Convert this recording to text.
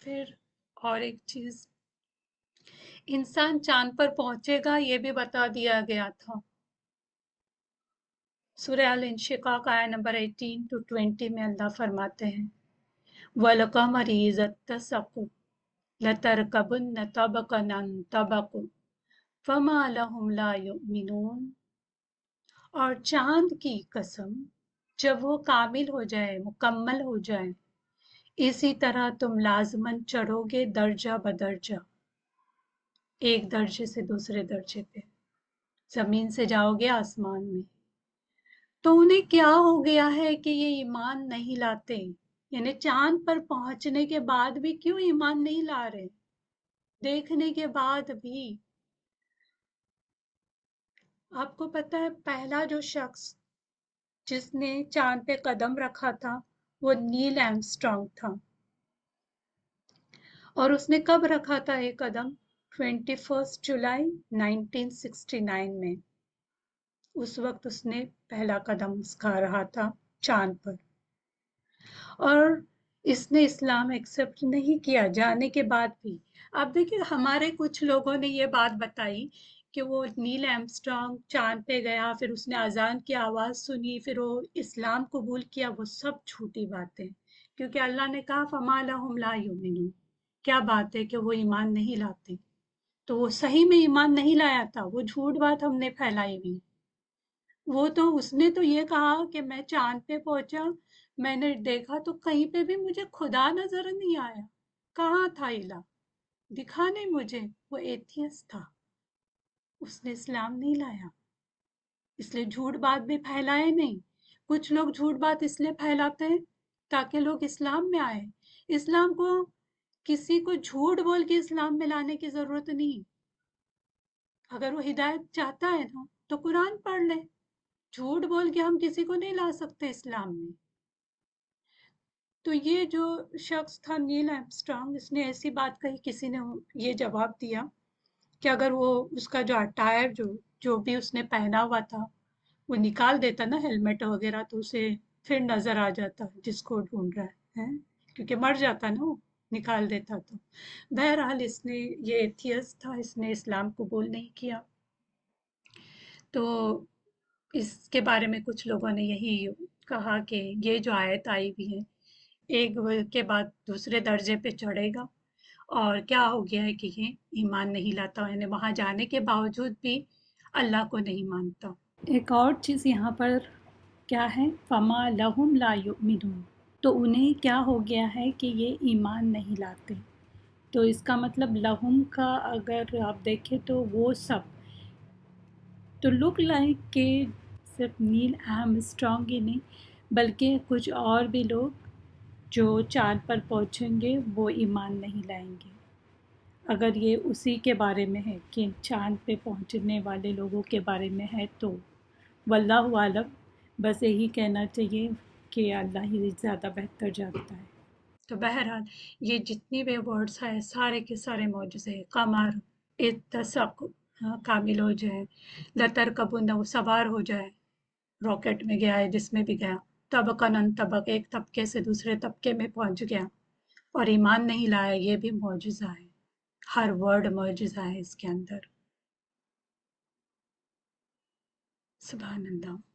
پھر اور ایک چیز، انسان چاند پر پہنچے گا، یہ بھی بتا دیا گیا تھا۔ سورہ الانشقاق آیا نمبر 18 ٹو 20 میں اللہ فرماتے ہیں وَلَقَمَرِ اتَّسَقُوا لَتَرْكَبُنَّ طَبَقًا طَبَقُ فَمَا لَهُمْ لَا يُؤْمِنُونَ۔ اور چاند کی قسم جب وہ کامل ہو جائے، مکمل ہو جائے اسی طرح تم لازمن چڑھو گے درجہ بدرجہ، ایک درجے سے دوسرے درجے پہ۔ زمین سے جاؤ گے آسمان میں۔ تو انہیں کیا ہو گیا ہے کہ یہ ایمان نہیں لاتے؟ یعنی چاند پر پہنچنے کے بعد بھی کیوں ایمان نہیں لا رہے؟ دیکھنے کے بعد بھی۔ آپ کو پتا ہے، پہلا جو شخص جس نے چاند پہ قدم رکھا تھا وہ نیل ایمسٹرانگ تھا۔ اور اس نے کب رکھا تھا یہ قدم؟ Twenty first July nineteen sixty nine میں۔ اس وقت اس نے پہلا قدم اسکھا رہا تھا چاند پر۔ اور اس نے اسلام ایکسپٹ نہیں کیا، جانے کے بعد بھی۔ اب دیکھیں ہمارے کچھ لوگوں نے یہ بات بتائی کہ وہ نیل ایمسٹرانگ چاند پہ گیا، پھر اس نے اذان کی آواز سنی، پھر وہ اسلام قبول کیا، وہ سب جھوٹی باتیں۔ کیونکہ اللہ نے کہا، فما لہم لا یؤمنون کیا بات ہے کہ وہ ایمان نہیں لاتے؟ تو وہ صحیح میں ایمان نہیں لایا تھا، وہ جھوٹ بات ہم نے پھیلائی ہوئی۔ وہ تو، اس نے تو یہ کہا کہ میں چاند پہ پہنچا، میں نے دیکھا تو کہیں پہ بھی مجھے خدا نظر نہیں آیا۔ کہاں تھا الہ دکھا نہیں مجھے، وہ ایتھیس تھا۔ اس نے اسلام نہیں لایا۔ اس لیے جھوٹ بات بھی پھیلائے نہیں۔ کچھ لوگ جھوٹ بات اس لیے پھیلاتے ہیں تاکہ لوگ اسلام میں آئے اسلام کو کسی کو جھوٹ بول کے اسلام میں لانے کی ضرورت نہیں۔ اگر وہ ہدایت چاہتا ہے نا، تو قرآن پڑھ لے۔ جھوٹ بول کے ہم کسی کو نہیں لا سکتے اسلام میں۔ تو یہ جو شخص تھا نیل ایمسٹرانگ اس نے ایسی بات کہی، کسی نے یہ جواب دیا۔ کہ اگر وہ اس کا جو اٹائر جو جو بھی اس نے پہنا ہوا تھا، وہ نکال دیتا نا ہیلمٹ وغیرہ تو اسے پھر نظر آ جاتا جس کو ڈھونڈ رہا ہے کیونکہ مر جاتا نا وہ، نکال دیتا تو۔ بہرحال اس نے یہ ایتھیس تھا، اس نے اسلام قبول نہیں کیا۔ تو اس کے بارے میں کچھ لوگوں نے یہی کہا کہ یہ جو آیت آئی بھی ہے، ایک کے بعد دوسرے درجے پہ چڑھے گا۔ اور کیا ہو گیا ہے کہ یہ ایمان نہیں لاتا؟ یعنی وہاں جانے کے باوجود بھی اللہ کو نہیں مانتا۔ ایک اور چیز یہاں پر کیا ہے؟ فما لہم لا یؤمنون تو انہیں کیا ہو گیا ہے کہ یہ ایمان نہیں لاتے؟ تو اس کا مطلب لہم کا اگر آپ دیکھیں تو وہ سب۔ تو لک لائک کہ صرف نیل اہم اسٹرانگ ہی نہیں، بلکہ کچھ اور بھی لوگ جو چاند پر پہنچیں گے، وہ ایمان نہیں لائیں گے۔ اگر یہ اسی کے بارے میں ہے کہ چاند پہ پہنچنے والے لوگوں کے بارے میں ہے تو واللہ عالم بس یہی کہنا چاہیے کہ اللہ ہی زیادہ بہتر جانتا ہے۔ تو بہرحال یہ جتنی بھی ورڈس ہیں، سارے کے سارے معجزے، قمر اتسق ہاں، کامل ہو جائے لتر کبن وہ سوار ہو جائے راکٹ میں گیا ہے، جس میں بھی گیا۔ طبقن طبق ایک طبقے سے دوسرے طبقے میں پہنچ گیا اور ایمان نہیں لایا، یہ بھی معجزہ ہے۔ ہر ورڈ معجزہ ہے اس کے اندر۔ سبحان اللہ۔